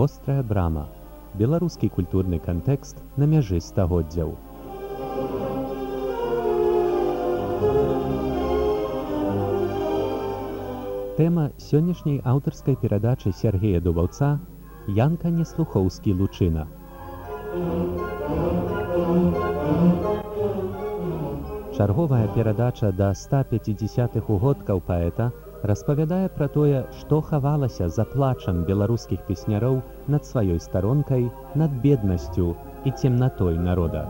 вострая брама. Беларускі культурны кантэкст на мяжы стагоддзяў. Тэма сённяшняй аўтарскай перадачы сергея дубаўца янка неслухоўскі лучына чарговая перадача да 150 угодкаў паэта распавядае пра тое, што хавалася за плачам беларускіх песняроў над сваёй старонкай, над беднасцю і цемнатой народа.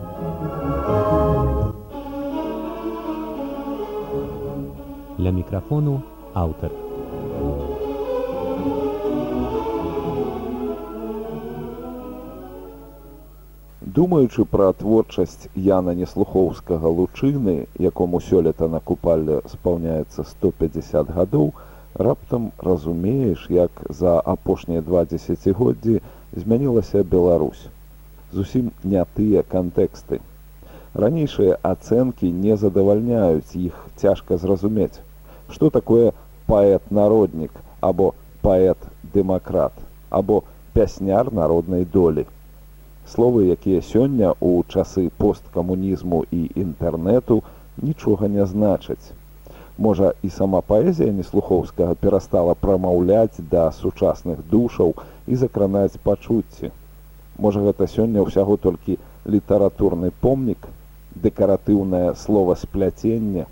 Для мікрафону аўтар. Думаючы пра творчасць Яна Неслухоўскага лучыны, якому сёлета на купалле спаўняецца 150 гадоў, раптам разумееш, як за апошнія два дзесяцігоддзі змянілася Беларусь. Зусім не тыя кантэксты. Ранейшыя ацэнкі не задавальняюць іх цяжка зразумець, што такое паэт-народнік або паэт-дэмакрат або пясняр народнай долі словы якія сёння ў часы посткамунізму і інтэрнэту нічога не значаць. Можа і сама паэзія неслухоўскага перастала прамаўляць да сучасных душаў і закранаць пачуцці. Можа гэта сёння ўсяго толькі літаратурны помнік дэкаратыўнае слова спляцення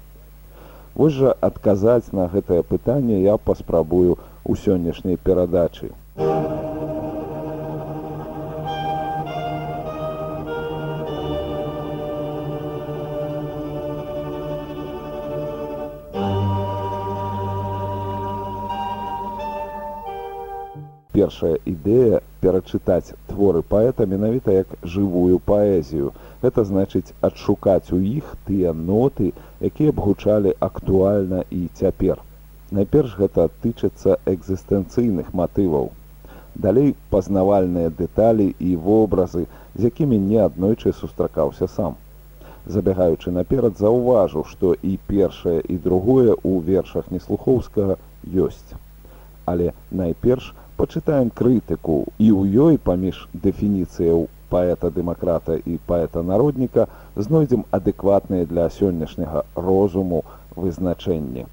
вось жа адказаць на гэтае пытанне я паспрабую ў сённяшняй перадачы першая ідэя перачытаць творы паэта менавіта як жывую паэзію. Гэта значыць адшукаць у іх тыя ноты, якія б гучалі актуальна і цяпер. Найперш гэта тычыцца экзістэнцыйных матываў. Далей пазнавальныя дэталі і вобразы, з якімі неаднойчы сустракаўся сам. Забягаючы наперад заўважыў, што і першае і другое ў вершах неслухоўскага ёсць. Але найперш пачытаем крытыку і ў ёй паміж дэфініцыяў паэта-дэмакрата і паэта-народніка знойдзем адэкватныя для сённяшняга розуму вызначэнні.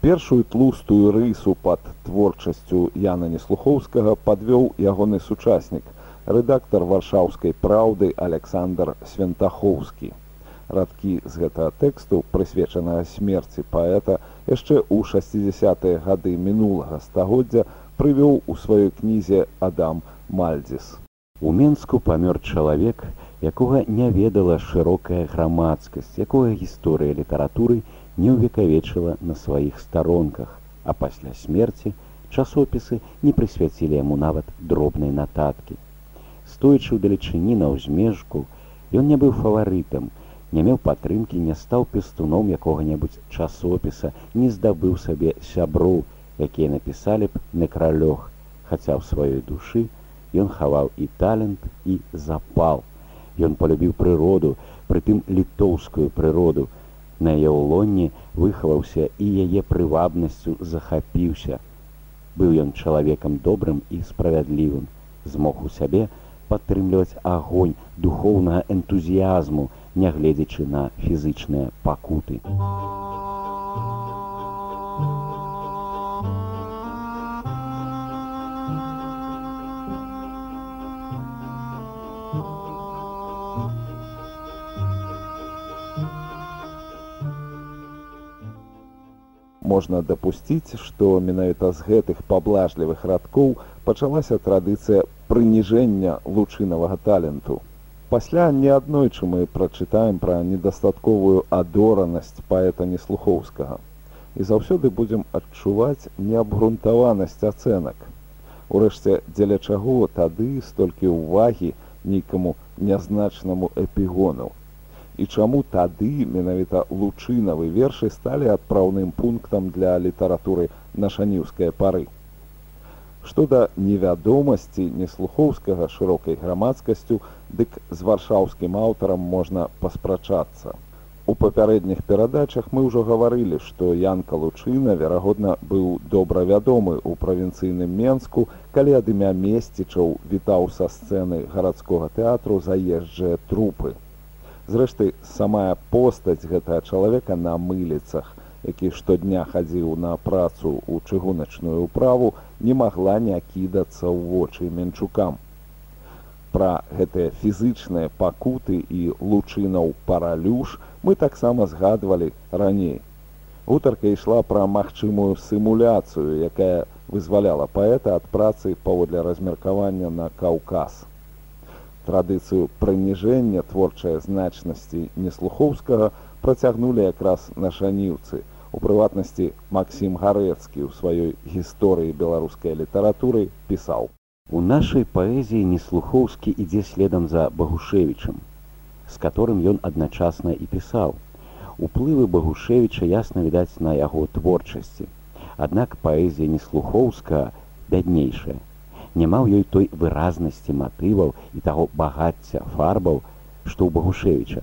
Першую тлустую рысу пад творчасцю Яна Неслухоўскага падвёў ягоны сучаснік – рэдактар варшаўскай праўды александр свентахоўскі. Радкі з гэтага тэксту прысвечаная смерці паэта яшчэ ў 60-тые гады мінулага стагоддзя прывёў у сваёй кнізе адам мальдзіс у менску памёр чалавек якога не ведала шырокая грамадскасць якое гісторыя літаратуры не ўвекавечыла на сваіх старонках а пасля смерці часопісы не прысвяцілі яму нават дробнай нататкі стоячы ўдалечыні на ўзмежку ён не быў фаварытам не меў падтрымкі не стаў пестуном якога-небудзь часопіса не здабыў сабе сяброў якія напісалі б некралёг хаця ў сваёй душы ён хаваў і талент і запал. Ён полюбіў прыроду прытым літоўскую прыроду. На яе ўлонні выхаваўся і яе прывабнасцю захапіўся. Быў ён чалавекам добрым і справядлівым змог у сябе падтрымліваць агонь духоўнага энтузіязму, нягледзячы на фізычныя пакуты. Можна дапусціць, што менавіта з гэтых паблажлівых радкоў пачалася традыцыя прыніжэння лучынавага таленту. Пасля неаднойчы мы прачытаем пра недастатковую адоранасць паэта неслухоўскага. І заўсёды будзем адчуваць неабгрунтаванасць ацэнак. Урэшце, дзеля чаго тады столькі ўвагі нейкаму нязначнаму эпігону. І чаму тады менавіта лучынавы вершы сталі адпраўным пунктам для літаратуры нашаніўскай пары. Што да невядомасці неслухоўскага шырокай грамадскасцю, дык з варшаўскім аўтарам можна паспрачацца. У папярэдніх перадачах мы ўжо гаварылі, што Ян Калучына, верагодна, быў добра вядомы ў правінцыйным Менску, калі ад імя месцічаў вітаў са сцэны гарадскога тэатру заезджыя трупы. Зрэшты, самая постаць гэтага чалавека на мыліцах, які штодня хадзіў на працу ў чыгуначную ўправу, не магла не кідацца ў вочы менчукам пра гэтыя фізычныя пакуты і лучынаў паралюш мы таксама згадвалі раней. Гутарка ішла пра магчымую сімуляцыю, якая вызваляла паэта ад працы паводле размеркавання на каўказ. Традыцыю прыніжэння творчай значнасці неслухоўскага працягнулі якраз нашаніўцы. У прыватнасці Макссім Гарэцкі ў сваёй гісторыі беларускай літаратуры пісаў. У нашай паэзіі неслухоўскі ідзе следам за Багушевічам, з которым ён адначасна і пісаў. Уплывы Багушевіча ясна відаць на яго творчасці. Аднак паэзія неслухоўска бяднейшая. Няма ў ёй той выразнасці матываў і таго багацця фарбаў, што ў Багушевіча.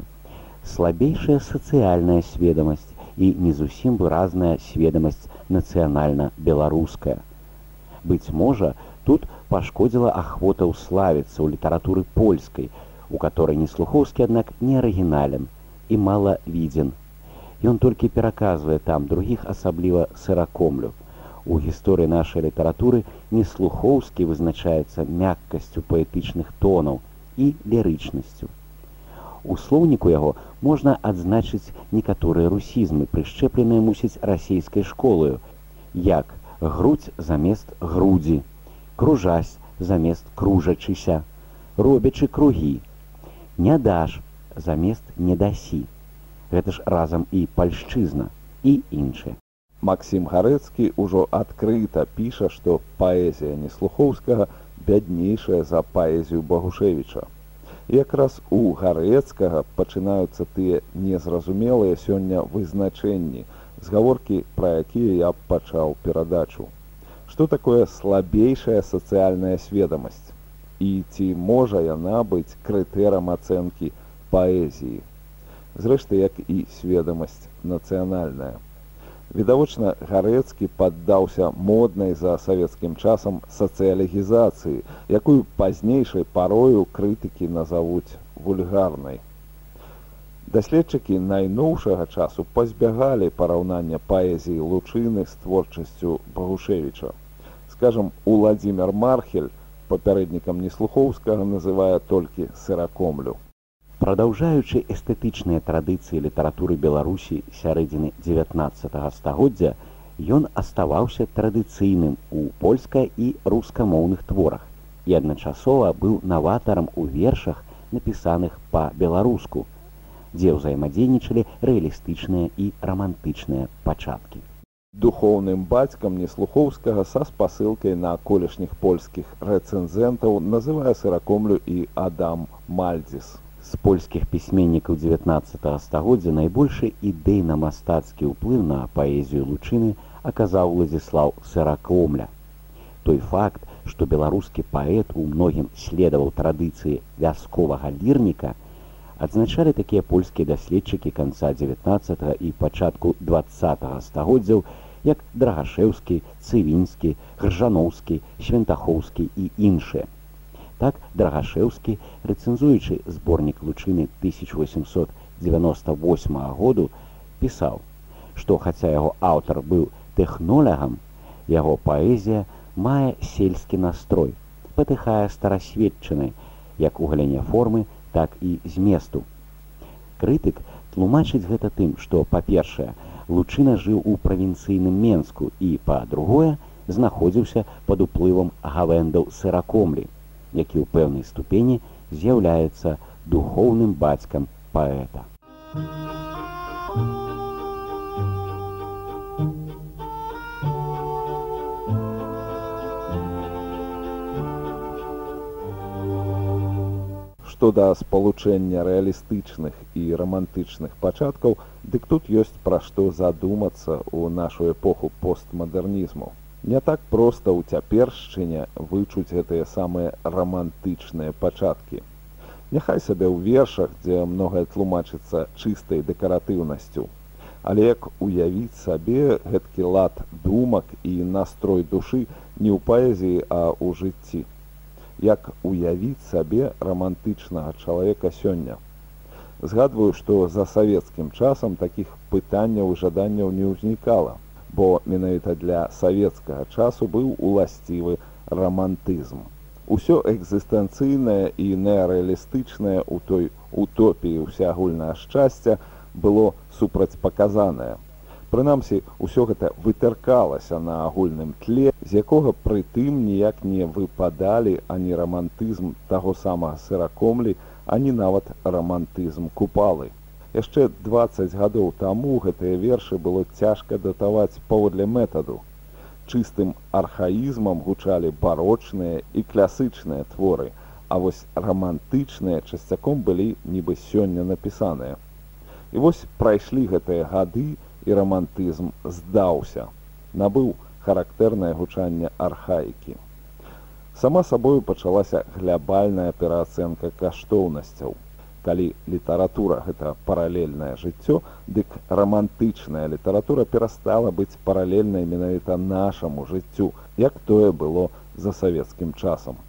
Слабейшая сацыяльная сведамасць і не зусім выразная сведамасць нацыянальна-беларуская. Быць можа, тут пашкодзіла ахвота ўславіцца ў літаратуры польскай, у которой неслухоўскі, аднак не арыгінален і мала відзен. Ён толькі пераказвае там другіх асабліва сыракомлю. У гісторыі нашай літаратуры неслухоўскі вызначаецца мяккасцю паэтычных тонаў і лірычнасцю. У слоўніку яго можна адзначыць некаторыя русізмы, прышчэпленыя мусіць расійскай школаю, як грудь замест грудзі, кружась замест кружачыся, робячы кругі, не даш замест не дасі. Гэта ж разам і пальшчызна і іншае. Макссім Гарэцкі ўжо адкрыта піша, што паэзія неслухоўскага бяднейшая за паэзію Багушевіча. Якраз у гарэцкага пачынаюцца тыя незразумелыя сёння вызначэнні, згаворкі, пра якія я пачаў перадачу. Што такое слабейшая сацыяльная сведамасць? І ці можа яна быць крытэрам ацэнкі паэзіі? Зрэшты як і сведамасць нацыянальная відавочна гарэцкі паддаўся моднай за савецкім часам сацыялігізацыі якую пазнейшай парою крытыкі назавуць вульгарнай. Даследчыкі найноўшага часу пазбягалі параўнання паэзіі лучыны з творчасцю багушевіча. Скажем уладзімир мархель папярэднікам неслухоўскага называе толькі сыракомлю продолжаючы эстэтычныя традыцыі літаратуры беларусі сярэдзіны 19 стагоддзя ён аставаўся традыцыйным у польска і рускамоўных творах і адначасова быў наватарам у вершах напісаных па-беларуску дзе ўзаемадзейнічалі рэалістычныя і рамантычныя пачаткі. Духоўным бацькам неслухоўскага са спасылкай на колішніх польскіх рэцэнзентаў называе сыракомлю і адам мальдзіс з польскіх пісьменнікаў 19 стагоддзя найбольшы ідэйна-мастацкі ўплыў на паэзію лучыны аказаў владзіслаў сыракомля. Той факт што беларускі паэт у многім следаваў традыцыі вясковага лірніка адзначалі такія польскія даследчыкі канца 19 і пачатку 20 стагоддзяў як драгашеўскі цывінскі гржаноўскі свентахоўскі і іншыя так драгашеўскі рэцэнзуючы зборнік лучыны 1898 году пісаў што хаця яго аўтар быў тэхнолягам яго паэзія мае сельскі настрой патыхае старасведчанай як у галіне формы так і зместу. Крытык тлумачыць гэта тым што па-першае лучына жыў у правінцыйным менску і па-другое знаходзіўся пад уплывам гавендаў сыракомлі які ў пэўнай ступені з'яўляецца духоўным бацькам паэта што да спалучэння рэалістычных і рамантычных пачаткаў, дык тут ёсць пра што задумацца ў нашу эпоху постмадэрнізму. Не так проста ў цяпершчыне вычуць гэтыя самыя рамантычныя пачаткі. Няхай сабе ў вершах, дзе многае тлумачыцца чыстай дэкаратыўнасцю. Але як уявіць сабе гэткі лад думак і настрой душы не ў паэзіі, а ў жыцці як уявіць сабе рамантычнага чалавека сёння. Згадваю, што за савецкім часам такіх пытанняў і жаданняў не ўзнікала, бо менавіта для савецкага часу быў уласцівы рамантызм. Усё экзістэнцыйнае і неарэалістычнае ў той утопіі ўсеагульнае шчасця было супрацьпаказанае. Прынамсі, усё гэта вытыркалася на агульным тле, з якога прытым ніяк не выпадалі ані рамантызм таго самага сыракомлі, ані нават рамантызм купалы. Яшчэ 20 гадоў таму гэтыя вершы было цяжка датаваць паводле метаду. Чыстым архаізмам гучалі барочныя і класычныя творы, а вось рамантычныя часцяком былі нібы сёння напісаныя. І вось прайшлі гэтыя гады, і рамантызм здаўся, набыў характэрнае гучанне архаікі. Сама сабою пачалася глябальная пераацэнка каштоўнасцяў. Калі літаратура гэта паралельнае жыццё, дык рамантычная літаратура перастала быць паралельнай менавіта нашаму жыццю, як тое было за савецкім часам.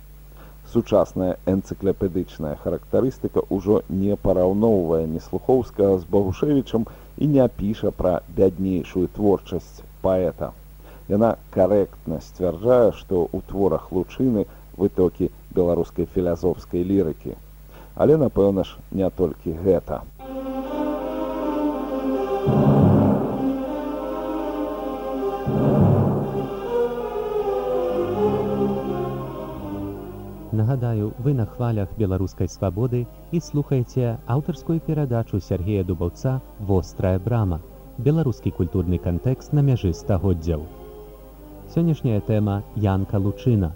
Сучасная энцыклапедычная характарыстыка ўжо не параўноўвае неслухоўскага з Багушевічам і не піша пра бяднейшую творчасць паэта. Яна карэктна сцвярджае, што ў творах лучыны вытокі беларускай філязофскай лірыкі. Але, напэўна ж, не толькі гэта. Нагадаю, вы на хвалях беларускай свабоды і слухаеце аўтарскую перадачу Сергея Дубаўца вострая брама. Беларускі культурны кантэкст на мяжы стагоддзяў. Сённяшняя тэма Янка Лучына.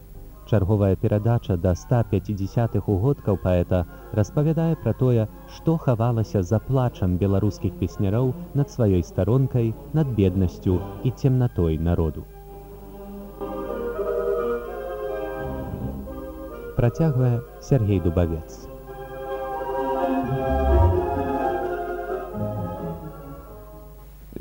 Чарговая перадача да 150-х угодкаў паэта распавядае пра тое, што хавалася за плачам беларускіх песняроў над сваёй старонкай, над беднасцю і цемнатой народу. працягвае Сергей Дубавец.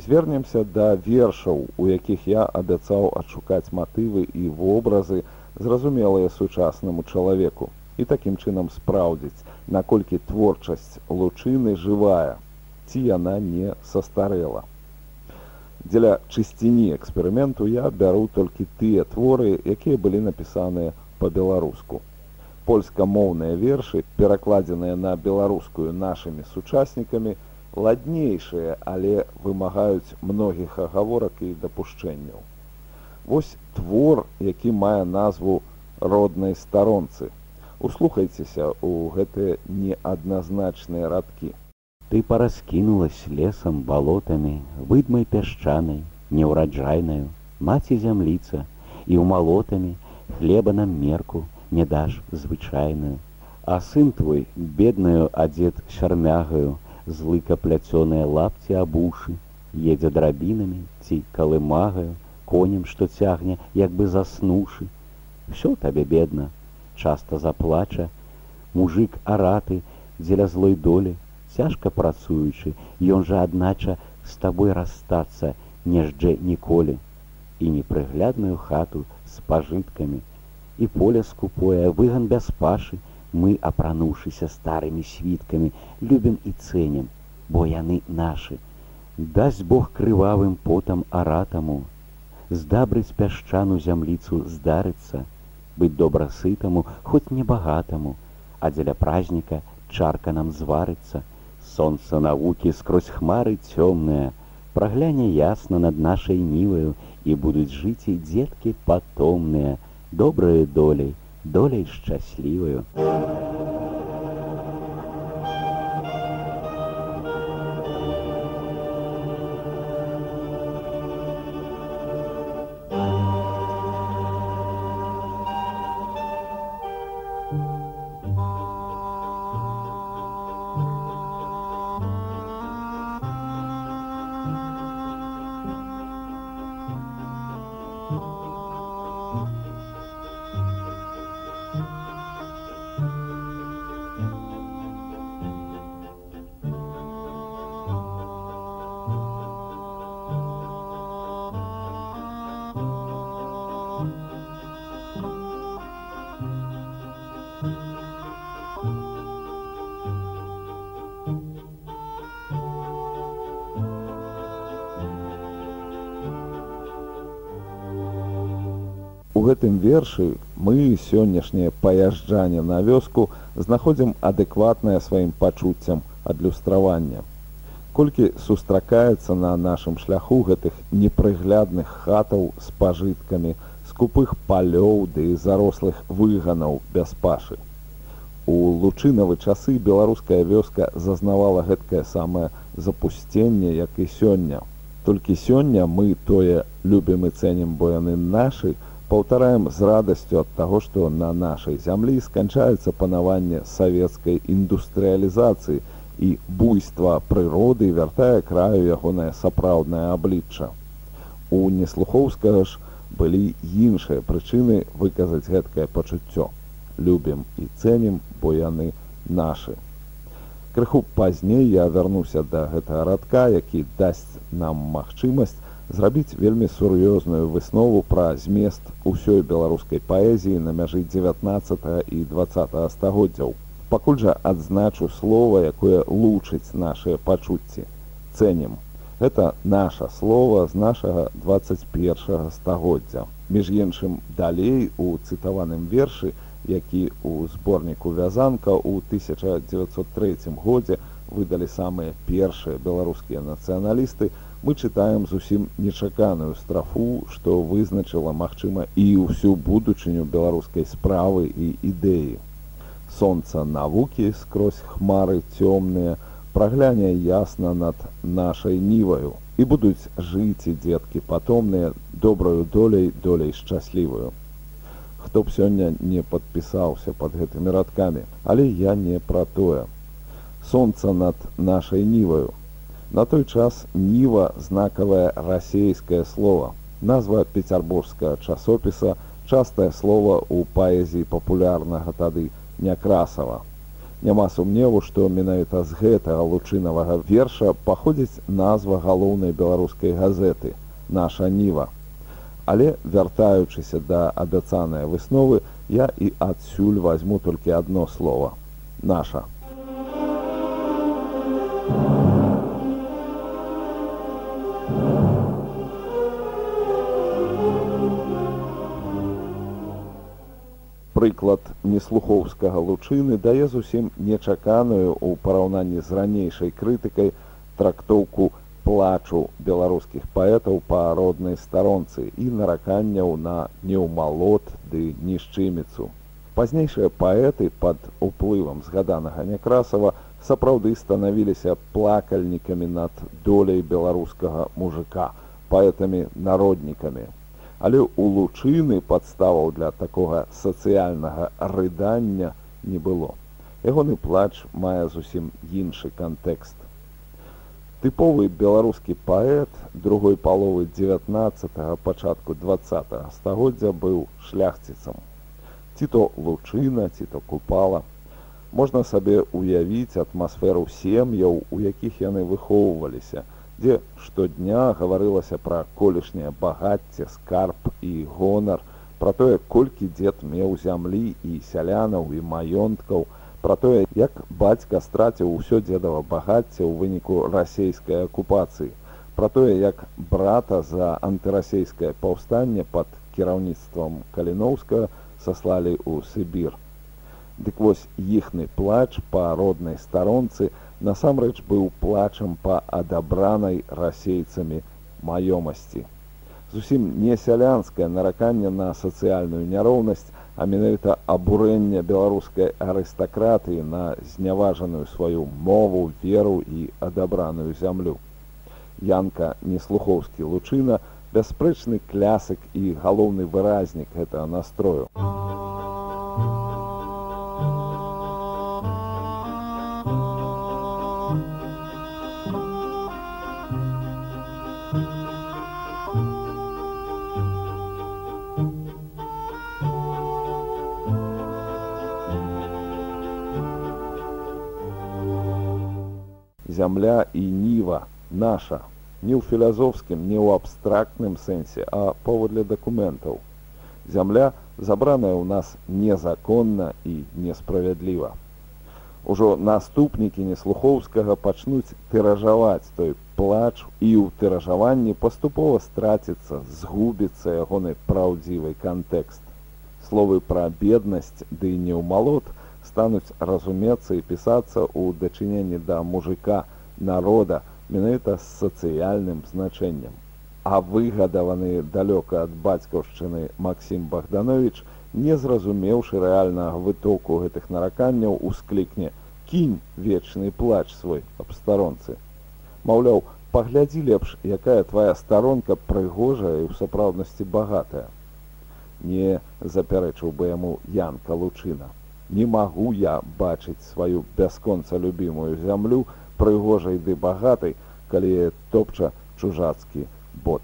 Звернемся да вершаў, у якіх я абяцаў адшукаць матывы і вобразы, зразумелыя сучаснаму чалавеку і такім чынам спраўдзіць, наколькі творчасць лучыны жывая, ці яна не састарэла. Дзеля чысціні эксперыменту я бяру толькі тыя творы, якія былі напісаныя па-беларуску польскамоўныя вершы, перакладзеныя на беларускую нашымі сучаснікамі, ладнейшыя, але вымагаюць многіх агаворак і дапушчэнняў. Вось твор, які мае назву роднай старонцы. Услухайцеся ў гэтыя неадназначныя радкі. Ты параскінулась лесам балотамі, выдмай пясчанай, неўраджайнаю, маці зямліца і ў малотамі хлеба нам мерку, не даш звычайную, А сын твой бедную адзет шармягаю, злыка пляцёныя лапці абушы, едзе драбінамі ці калымагаю, конем, што цягне, як бы заснушы. Всё табе бедна, часта заплача, мужик араты дзеля злой долі, цяжка працуючы, ён жа аднача з табой расстацца не ждзе ніколі. І непрыглядную хату з пажыткамі, і поле скупое выган без пашы. Мы апрануўшыся старымі світкамі любім і цэнем бо яны нашы. Дасць бог крывавым потам аратаму здабрыць пясчану зямліцу здарыцца быць добрасытаму хоць небагатаму а дзеля праздніка чарка нам зварыцца сонца навукі скрозь хмары цёмныя прагляне ясна над нашай ніваю і будуць жыць і дзеткі патомныя добраю долей, долей шчасліваю. У гэтым вершы мы сённяшняе паязджанне на вёску знаходзім адэкватнае сваім пачуццям адлюстравання. Колькі сустракаецца на нашым шляху гэтых непрыглядных хатаў з пажыткамі, скупых палёў ды зарослых выганаў без пашы. У лучынавы часы беларуская вёска зазнавала гэткае самае запусценне, як і сёння. Толькі сёння мы тое любім і цэнім, бо яны нашы, паўтараем з радасцю ад таго, што на нашай зямлі сканчаецца панаванне савецкай індустрыялізацыі і буйства прыроды вяртае краю ягонае сапраўднае аблічча. У неслухоўскага ж, былі іншыя прычыны выказаць гэткае пачуццё. Любім і цэнім, бо яны нашы. Крыху пазней я вярнуся да гэтага радка, які дасць нам магчымасць зрабіць вельмі сур'ёзную выснову пра змест усёй беларускай паэзіі на мяжы 19 і 20 стагоддзяў. Пакуль жа адзначу слова, якое лучыць нашыя пачуцці. Цэнім гэта наша слова з нашага 21 стагоддзя між іншым далей у цытаваным вершы які у зборніку вязанка у 1903 годзе выдалі самыя першыя беларускія нацыяналісты мы чытаем зусім нечаканую страфу што вызначыла магчыма і ўсю будучыню беларускай справы і ідэі. Сонца навукі скрозь хмары цёмныя прагляне ясна над нашай ніваю. І будуць жыць і дзеткі патомныя добраю доляй долей шчаслівую хто б сёння не падпісаўся под гэтымі радкамі. Але я не пра тое. Сонца над нашай ніваю на той час ніва знакавае расейскае слово назва пецярбургскага часопіса частае слово ў паэзіі папулярнага тады някрасава Няма сумневу, што менавіта з гэтага лучынавага верша паходзіць назва галоўнай беларускай газеты наша ніва. Але вяртаючыся да абяцанай высновы, я і адсюль возьму толькі адно слово наша. Прыклад неслухоўскага лучыны дае зусім нечаканую ў параўнанні з ранейшай крытыкай трактоўку плачу беларускіх паэтаў па роднай старонцы і нараканняў на неўмалот ды нішчыміцу. Пазнейшыя паэты пад уплывам згаданага някрасава сапраўды станавіліся плакальнікамі над доляй беларускага мужика, паэтамі народнікамі але ў лучыны падставаў для такога сацыяльнага рыдання не было. Ягоны плач мае зусім іншы кантэкст. Тыповы беларускі паэт другой паловы 19 пачатку 20 стагоддзя быў шляхціцам. Ці то лучына, ці то купала. Можна сабе уявіць атмасферу сем'яў, у якіх яны выхоўваліся, дзе штодня гаварылася пра колішняе багацце скарб і гонар пра тое колькі дзед меў зямлі і сялянаў і маёнткаў пра тое як бацька страціў усё дзедава багацце ў выніку расійскай акупацыі пра тое як брата за антырасійскае паўстанне пад кіраўніцтвам каліноўска саслалі ў сібір дык вось іхны плач па роднай старонцы на насамрэч быў плачам па адабранай расейцамі маёмасці. Зусім не сялянскае нараканне на сацыяльную няроўнасць, а менавіта абурэнне беларускай арыстакратыі на зняважаную сваю мову, веру і адабраную зямлю. Янка неслухоўскі лучына, бясспрэчны клясык і галоўны выразнік гэтага настрою. Зямля і ніва наша. Не ў філазофскім не ў абстрактным сэнсе а паводле дакументаў зямля забраная ў нас незаконна і несправядліва ужо наступнікі неслухоўскага пачнуць тыражаваць той плач і ў тыражаванні паступова страціцца, згубіцца ягоны праўдзівы кантэкст. Словы пра беднасць ды не ў малот стануць разумецца і пісацца ў дачыненні да мужика народа менавіта з сацыяльным значэннем. А выгадаваны далёка ад бацькаўшчыны Максім Богданович, не зразумеўшы рэальнага вытоку гэтых нараканняў усклікне кінь вечны плач свой аб старонцы. Маўляў, паглядзі лепш, якая твая старонка прыгожая і ў сапраўднасці багатая. Не запярэчыў бы яму Янка Лучына. Не магу я бачыць сваю бясконца любімую зямлю прыгожай ды багатай, калі топча чужацкі бот.